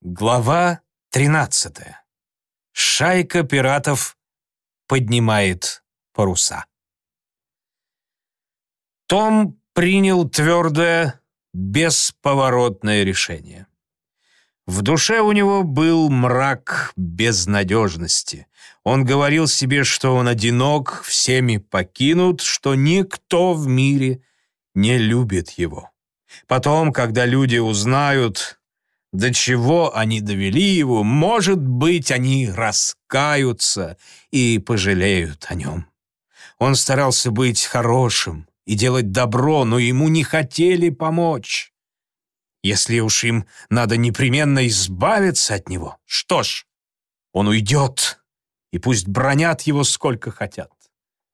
Глава 13. Шайка пиратов поднимает паруса. Том принял твердое, бесповоротное решение. В душе у него был мрак безнадежности. Он говорил себе, что он одинок, всеми покинут, что никто в мире не любит его. Потом, когда люди узнают, до чего они довели его, может быть, они раскаются и пожалеют о нем. Он старался быть хорошим и делать добро, но ему не хотели помочь. Если уж им надо непременно избавиться от него, что ж, он уйдет, и пусть бронят его сколько хотят.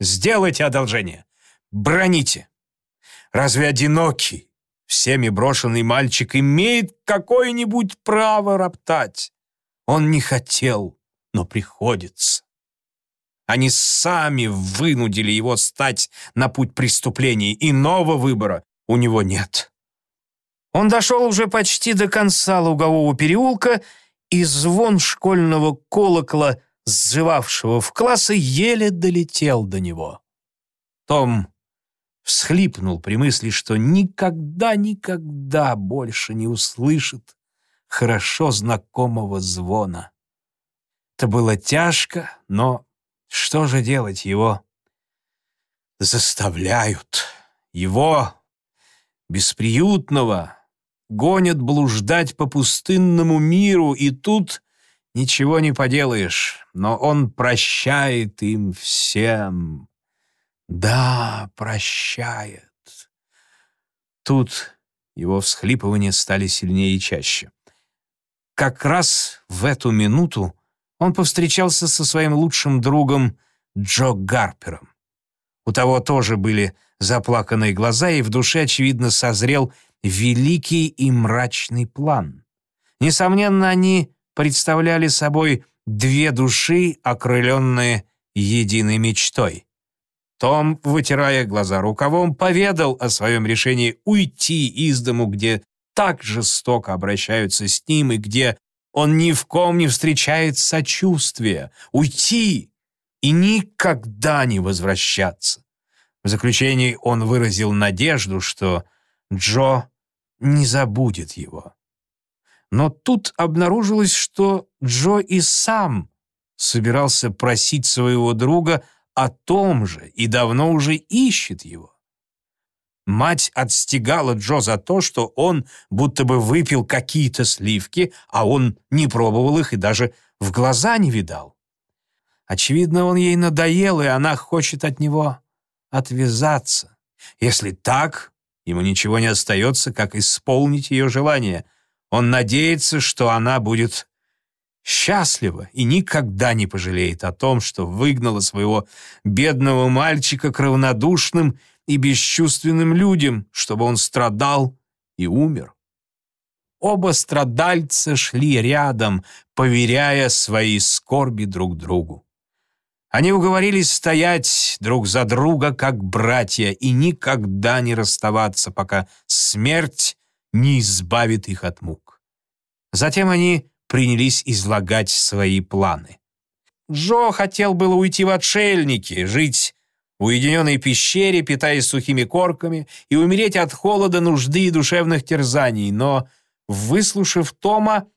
Сделайте одолжение, броните. Разве одинокий, всеми брошенный мальчик имеет какое-нибудь право роптать. Он не хотел, но приходится. Они сами вынудили его стать на путь преступлений, иного выбора у него нет. Он дошел уже почти до конца лугового переулка, и звон школьного колокола, сзывавшего в классы, еле долетел до него. Том всхлипнул при мысли, что никогда-никогда больше не услышит хорошо знакомого звона. Это было тяжко, но что же делать его? Заставляют. Его, бесприютного, гонят блуждать по пустынному миру, и тут ничего не поделаешь, но он прощает им всем. Да, прощает. Тут его всхлипывания стали сильнее и чаще. Как раз в эту минуту он повстречался со своим лучшим другом Джо Гарпером. У того тоже были заплаканные глаза, и в душе, очевидно, созрел великий и мрачный план. Несомненно, они представляли собой две души, окрыленные единой мечтой. Том, вытирая глаза рукавом, поведал о своем решении уйти из дому, где так жестоко обращаются с ним и где он ни в ком не встречает сочувствия. Уйти и никогда не возвращаться. В заключении он выразил надежду, что Джо не забудет его. Но тут обнаружилось, что Джо и сам собирался просить своего друга о том же и давно уже ищет его. Мать отстегала Джо за то, что он будто бы выпил какие-то сливки, а он не пробовал их и даже в глаза не видал. Очевидно, он ей надоел, и она хочет от него отвязаться. Если так, ему ничего не остается, как исполнить ее желание. Он надеется, что она будет счастлива и никогда не пожалеет о том, что выгнала своего бедного мальчика к равнодушным и бесчувственным людям, чтобы он страдал и умер. Оба страдальца шли рядом, поверяя свои скорби друг другу. Они уговорились стоять друг за друга, как братья, и никогда не расставаться, пока смерть не избавит их от мук. Затем они принялись излагать свои планы. Джо хотел было уйти в отшельники, жить в уединенной пещере, питаясь сухими корками, и умереть от холода, нужды и душевных терзаний, но, выслушав Тома,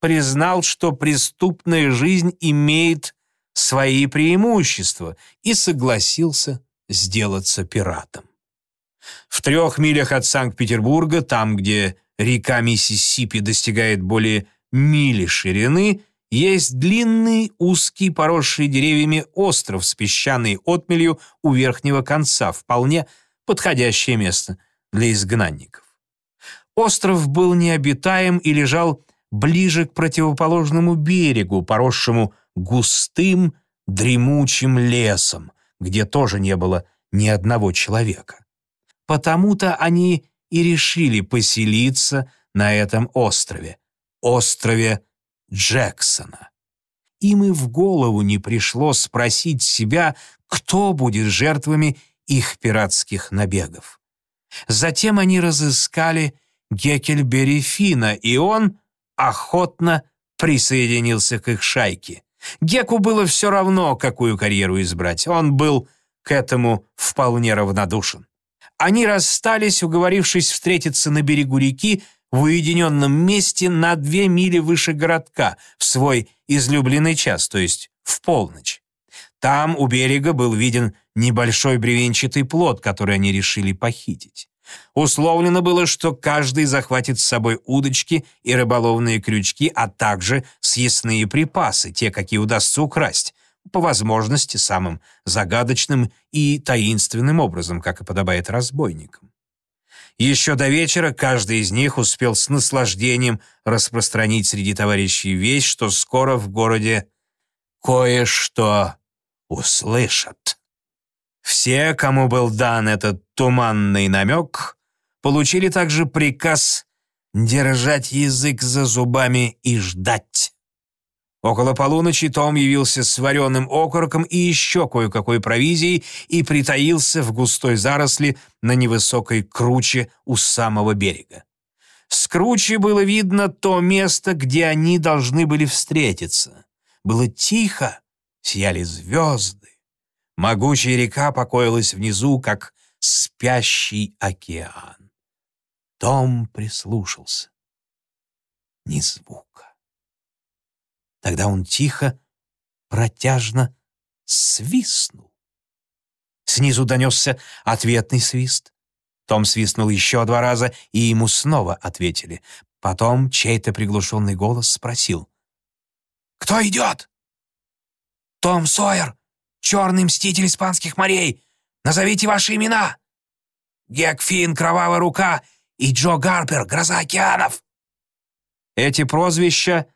признал, что преступная жизнь имеет свои преимущества и согласился сделаться пиратом. В трех милях от Санкт-Петербурга, там, где река Миссисипи достигает более мили ширины есть длинный, узкий, поросший деревьями остров с песчаной отмелью у верхнего конца, вполне подходящее место для изгнанников. Остров был необитаем и лежал ближе к противоположному берегу, поросшему густым, дремучим лесом, где тоже не было ни одного человека. Потому-то они и решили поселиться на этом острове, острове Джексона. Им и в голову не пришло спросить себя, кто будет жертвами их пиратских набегов. Затем они разыскали Геккельбери Фина, и он охотно присоединился к их шайке. Геку было все равно, какую карьеру избрать. Он был к этому вполне равнодушен. Они расстались, уговорившись встретиться на берегу реки в уединенном месте на две мили выше городка в свой излюбленный час, то есть в полночь. Там у берега был виден небольшой бревенчатый плод, который они решили похитить. Условлено было, что каждый захватит с собой удочки и рыболовные крючки, а также съестные припасы, те, какие удастся украсть, по возможности самым загадочным и таинственным образом, как и подобает разбойникам. Еще до вечера каждый из них успел с наслаждением распространить среди товарищей вещь, что скоро в городе кое-что услышат. Все, кому был дан этот туманный намек, получили также приказ держать язык за зубами и ждать. Около полуночи Том явился с вареным окороком и еще кое-какой провизией и притаился в густой заросли на невысокой круче у самого берега. С кручи было видно то место, где они должны были встретиться. Было тихо, сияли звезды. Могучая река покоилась внизу, как спящий океан. Том прислушался. Ни звука. Тогда он тихо, протяжно свистнул. Снизу донесся ответный свист. Том свистнул еще два раза, и ему снова ответили. Потом чей-то приглушенный голос спросил. «Кто идет?» «Том Сойер!» черный мститель испанских морей! Назовите ваши имена!» «Гек Финн, Кровавая рука» и Джо Гарпер, Гроза океанов!» Эти прозвища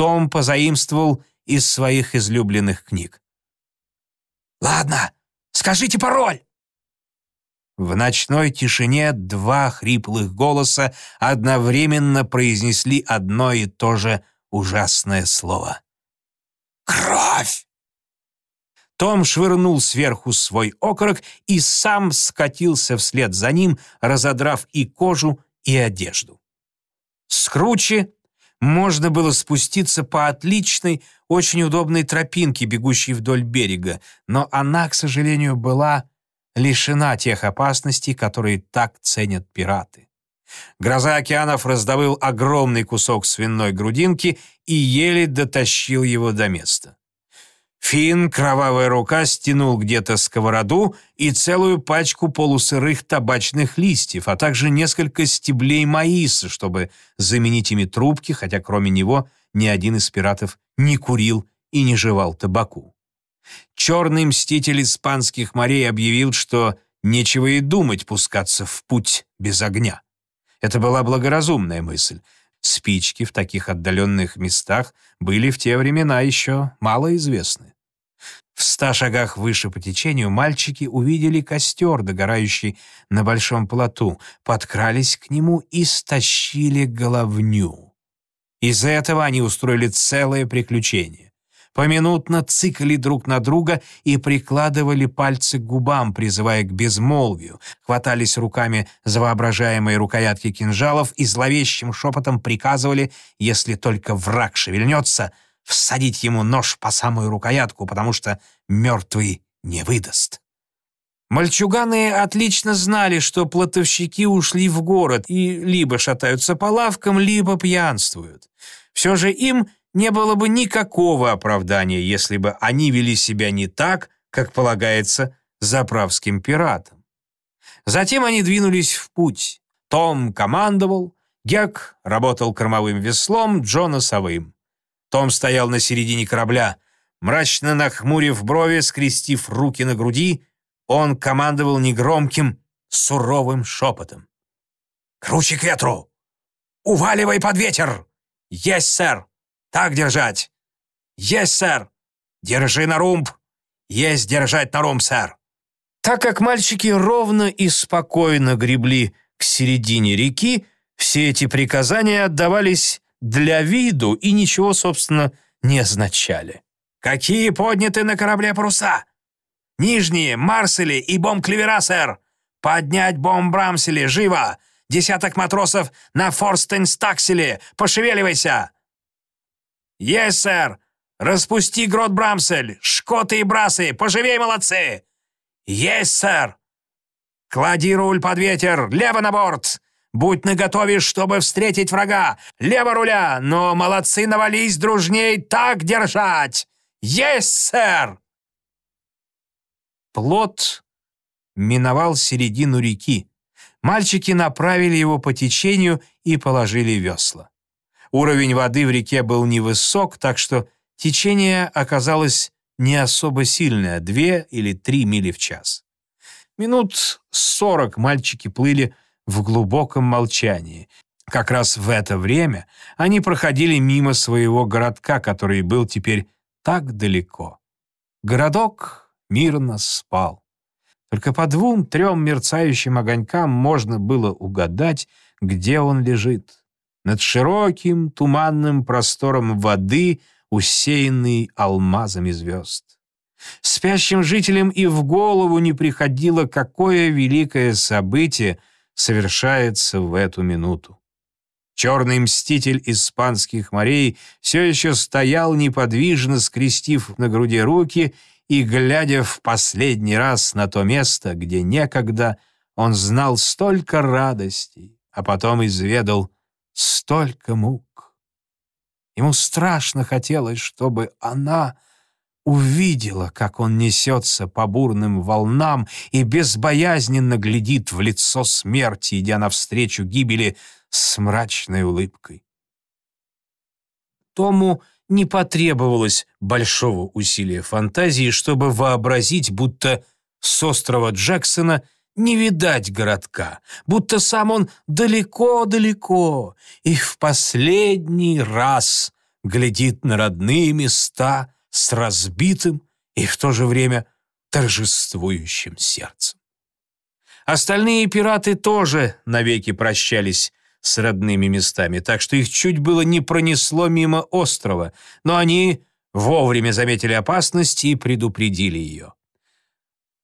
Том позаимствовал из своих излюбленных книг. «Ладно, скажите пароль!» В ночной тишине два хриплых голоса одновременно произнесли одно и то же ужасное слово. «Кровь!» Том швырнул сверху свой окорок и сам скатился вслед за ним, разодрав и кожу, и одежду. С кручи можно было спуститься по отличной, очень удобной тропинке, бегущей вдоль берега, но она, к сожалению, была лишена тех опасностей, которые так ценят пираты. Гроза океанов раздавил огромный кусок свиной грудинки и еле дотащил его до места. Фин, кровавая рука, стянул где-то сковороду и целую пачку полусырых табачных листьев, а также несколько стеблей маиса, чтобы заменить ими трубки, хотя кроме него ни один из пиратов не курил и не жевал табаку. Черный мститель испанских морей объявил, что нечего и думать пускаться в путь без огня. Это была благоразумная мысль. Спички в таких отдаленных местах были в те времена еще малоизвестны. В ста шагах выше по течению мальчики увидели костер, догорающий на большом плоту, подкрались к нему и стащили головню. Из-за этого они устроили целое приключение. Поминутно цикали друг на друга и прикладывали пальцы к губам, призывая к безмолвию, хватались руками за воображаемые рукоятки кинжалов и зловещим шепотом приказывали, если только враг шевельнется — всадить ему нож по самую рукоятку, потому что мертвый не выдаст. Мальчуганы отлично знали, что платовщики ушли в город и либо шатаются по лавкам, либо пьянствуют. Все же им не было бы никакого оправдания, если бы они вели себя не так, как полагается заправским пиратам. Затем они двинулись в путь. Том командовал, Гек работал кормовым веслом, Джо носовым. Том стоял на середине корабля. Мрачно нахмурив брови, скрестив руки на груди, он командовал негромким, суровым шепотом. «Круче к ветру! Уваливай под ветер! Есть, сэр! Так держать! Есть, сэр! Держи на румб! Есть держать на румб, сэр!» Так как мальчики ровно и спокойно гребли к середине реки, все эти приказания отдавались для виду и ничего, собственно, не означали. «Какие подняты на корабле паруса?» «Нижние, Марсели и бомб-клевера, сэр! Поднять бомб-брамсели, живо! Десяток матросов на Форстенстакселе! Пошевеливайся!» «Есть, сэр! Распусти грот Брамсель! Шкоты и брасы! Поживей, молодцы!» «Есть, сэр!» «Клади руль под ветер! Лево на борт! Будь наготове, чтобы встретить врага! Лево руля! Но молодцы, навались дружней! Так держать! Есть, сэр!» Плот миновал середину реки. Мальчики направили его по течению и положили весла. Уровень воды в реке был невысок, так что течение оказалось не особо сильное, две или три мили в час. Минут сорок мальчики плыли в глубоком молчании. Как раз в это время они проходили мимо своего городка, который был теперь так далеко. Городок мирно спал. Только по двум-трем мерцающим огонькам можно было угадать, где он лежит. Над широким туманным простором воды, усеянный алмазами звезд. Спящим жителям и в голову не приходило, какое великое событие совершается в эту минуту. Черный мститель испанских морей все еще стоял неподвижно, скрестив на груди руки и глядя в последний раз на то место, где некогда он знал столько радостей, а потом изведал столько мук. Ему страшно хотелось, чтобы она увидела, как он несется по бурным волнам и безбоязненно глядит в лицо смерти, идя навстречу гибели с мрачной улыбкой. Тому не потребовалось большого усилия фантазии, чтобы вообразить, будто с острова Джексона не видать городка, будто сам он далеко-далеко и в последний раз глядит на родные места с разбитым и в то же время торжествующим сердцем. Остальные пираты тоже навеки прощались с родными местами, так что их чуть было не пронесло мимо острова, но они вовремя заметили опасность и предупредили ее.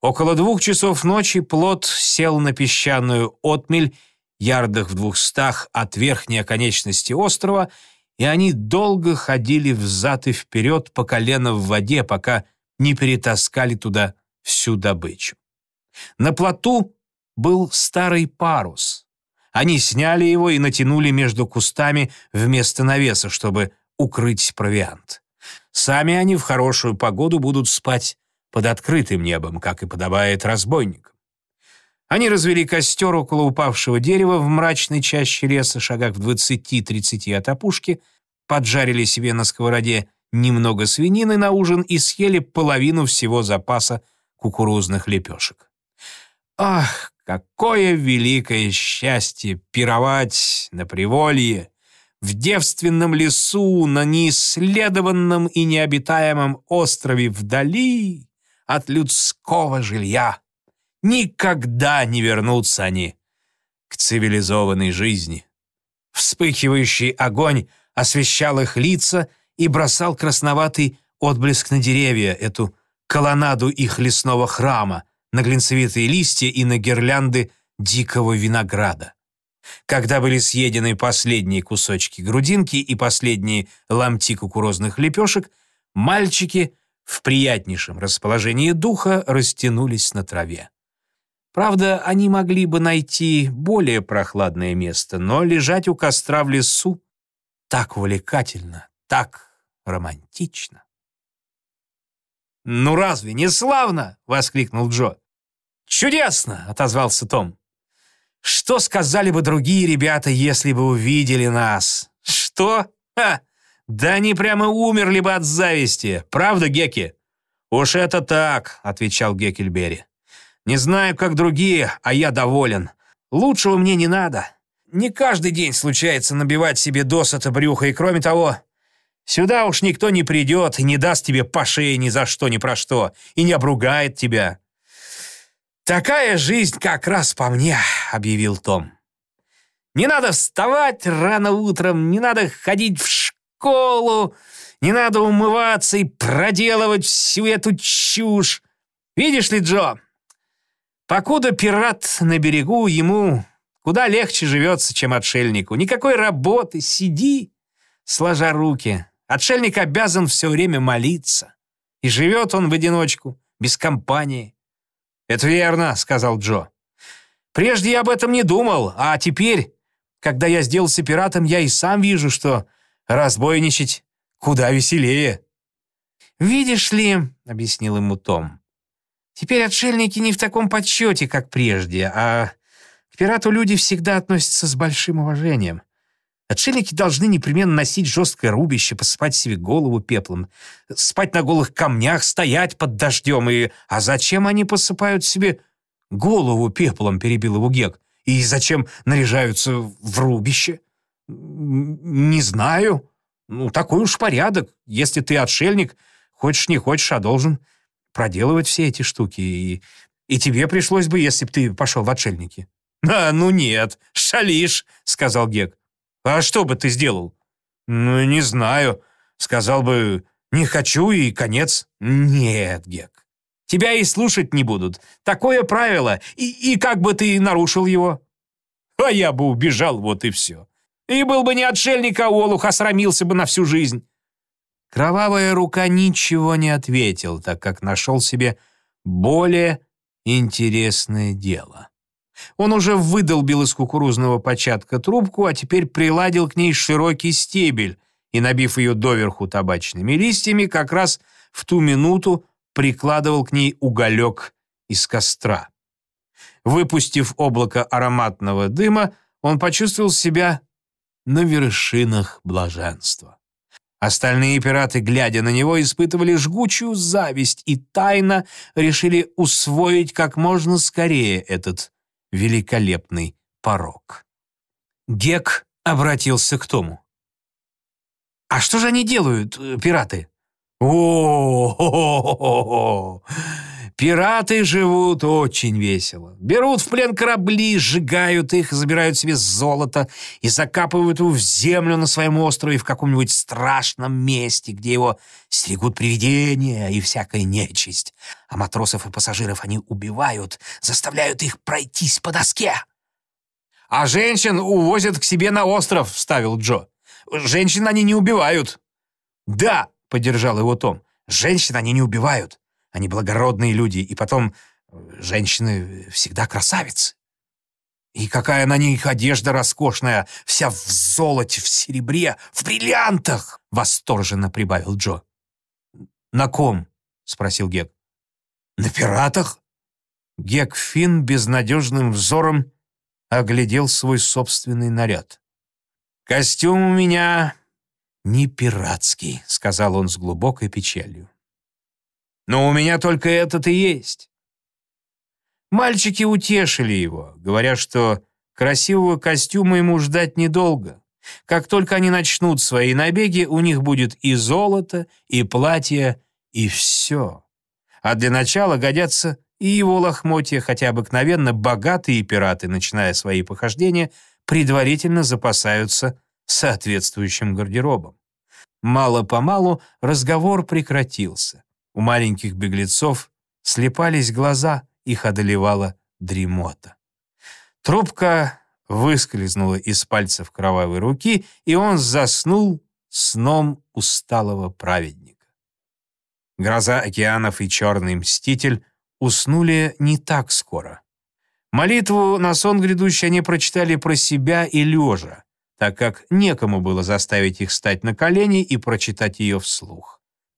Около двух часов ночи плот сел на песчаную отмель, ярдах в двухстах от верхней оконечности острова, и они долго ходили взад и вперед по колено в воде, пока не перетаскали туда всю добычу. На плоту был старый парус — они сняли его и натянули между кустами вместо навеса, чтобы укрыть провиант. Сами они в хорошую погоду будут спать под открытым небом, как и подобает разбойникам. Они развели костер около упавшего дерева в мрачной чаще леса, шагах в 20-30 от опушки, поджарили себе на сковороде немного свинины на ужин и съели половину всего запаса кукурузных лепешек. Ах, Какое великое счастье пировать на приволье, в девственном лесу, на неисследованном и необитаемом острове вдали от людского жилья. Никогда не вернутся они к цивилизованной жизни. Вспыхивающий огонь освещал их лица и бросал красноватый отблеск на деревья, эту колоннаду их лесного храма, на глинцевитые листья и на гирлянды дикого винограда. Когда были съедены последние кусочки грудинки и последние ломти кукурузных лепешек, мальчики в приятнейшем расположении духа растянулись на траве. Правда, они могли бы найти более прохладное место, но лежать у костра в лесу так увлекательно, так романтично. «Ну разве не славно?» — воскликнул Джо. «Чудесно!» — отозвался Том. «Что сказали бы другие ребята, если бы увидели нас? Что? Ха! Да они прямо умерли бы от зависти. Правда, Геки?» «Уж это так», — отвечал Геккельбери. «Не знаю, как другие, а я доволен. Лучшего мне не надо. Не каждый день случается набивать себе досыта брюха, и кроме того, сюда уж никто не придет и не даст тебе по шее ни за что, ни про что, и не обругает тебя. «Такая жизнь как раз по мне», — объявил Том. «Не надо вставать рано утром, не надо ходить в школу, не надо умываться и проделывать всю эту чушь. Видишь ли, Джо, покуда пират на берегу, ему Куда легче живется, чем отшельнику. Никакой работы, сиди, сложа руки. Отшельник обязан все время молиться. И живет он в одиночку, без компании. «Это верно», — сказал Джо. «Прежде я об этом не думал, а теперь, когда я сделался пиратом, я и сам вижу, что разбойничать куда веселее». «Видишь ли», — объяснил ему Том, «теперь отшельники не в таком подсчете, как прежде, а к пирату люди всегда относятся с большим уважением. Отшельники должны непременно носить жесткое рубище, посыпать себе голову пеплом, спать на голых камнях, стоять под дождем. И... А зачем они посыпают себе голову пеплом, перебил его Гек. И зачем наряжаются в рубище? Не знаю. Ну, такой уж порядок. Если ты отшельник, хочешь не хочешь, а должен проделывать все эти штуки. И, и тебе пришлось бы, если бы ты пошел в отшельники. «А, ну нет, шалишь», — сказал Гек. А что бы ты сделал? Ну, не знаю. Сказал бы, не хочу и конец. Нет, Гек. Тебя и слушать не будут. Такое правило. И, и как бы ты нарушил его? А я бы убежал, вот и все. И был бы не отшельник, а олух, а срамился бы на всю жизнь. Кровавая рука ничего не ответил, так как нашел себе более интересное дело. Он уже выдолбил из кукурузного початка трубку, а теперь приладил к ней широкий стебель и, набив ее доверху табачными листьями, как раз в ту минуту прикладывал к ней уголек из костра. Выпустив облако ароматного дыма, он почувствовал себя на вершинах блаженства. Остальные пираты, глядя на него, испытывали жгучую зависть и тайно решили усвоить как можно скорее этот великолепный порог. Гек обратился к Тому. «А что же они делают, э, пираты?» о, Пираты живут очень весело. Берут в плен корабли, сжигают их, забирают себе золото и закапывают его в землю на своем острове в каком-нибудь страшном месте, где его стерегут привидения и всякая нечисть. А матросов и пассажиров они убивают, заставляют их пройтись по доске. «А женщин увозят к себе на остров», — вставил Джо. «Женщин они не убивают». «Да», — поддержал его Том, — «женщин они не убивают». Они благородные люди, и потом э, женщины всегда красавицы. И какая на них одежда роскошная, вся в золоте, в серебре, в бриллиантах!» — восторженно прибавил Джо. «На ком?» — спросил Гек. «На пиратах?» Гек Финн безнадежным взором оглядел свой собственный наряд. «Костюм у меня не пиратский», — сказал он с глубокой печалью. Но у меня только этот и есть. Мальчики утешили его, говоря, что красивого костюма ему ждать недолго. Как только они начнут свои набеги, у них будет и золото, и платье, и все. А для начала годятся и его лохмотья, хотя обыкновенно богатые пираты, начиная свои похождения, предварительно запасаются соответствующим гардеробом. Мало-помалу разговор прекратился. У маленьких беглецов слепались глаза, их одолевала дремота. Трубка выскользнула из пальцев кровавой руки, и он заснул сном усталого праведника. Гроза океанов и черный мститель уснули не так скоро. Молитву на сон грядущий они прочитали про себя и лежа, так как некому было заставить их встать на колени и прочитать ее вслух.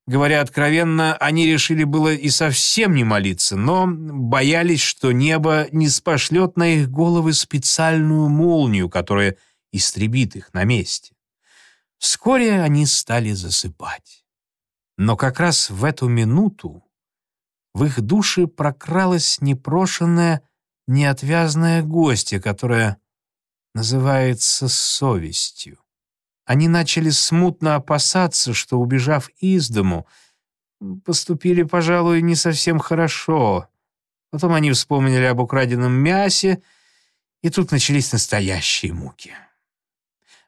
Говоря откровенно, они решили было и совсем не молиться, но боялись, что небо не спошлет на их головы специальную молнию, которая истребит их на месте. Вскоре они стали засыпать. Но как раз в эту минуту в их души прокралась непрошенная, неотвязная гостья, которая называется совестью. Они начали смутно опасаться, что, убежав из дому, поступили, пожалуй, не совсем хорошо. Потом они вспомнили об украденном мясе, и тут начались настоящие муки.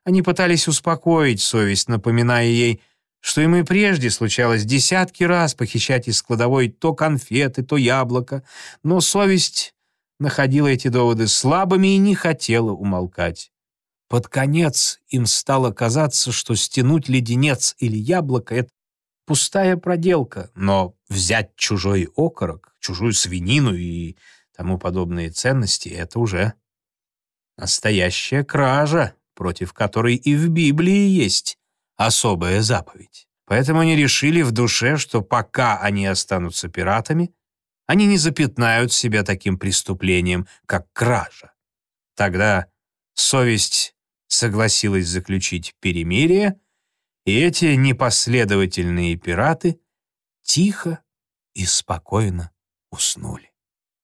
Они пытались успокоить совесть, напоминая ей, что им и прежде случалось десятки раз похищать из кладовой то конфеты, то яблоко, но совесть находила эти доводы слабыми и не хотела умолкать. Под конец им стало казаться, что стянуть леденец или яблоко — это пустая проделка, но взять чужой окорок, чужую свинину и тому подобные ценности — это уже настоящая кража, против которой и в Библии есть особая заповедь. Поэтому они решили в душе, что пока они останутся пиратами, они не запятнают себя таким преступлением, как кража. Тогда совесть согласилась заключить перемирие, и эти непоследовательные пираты тихо и спокойно уснули.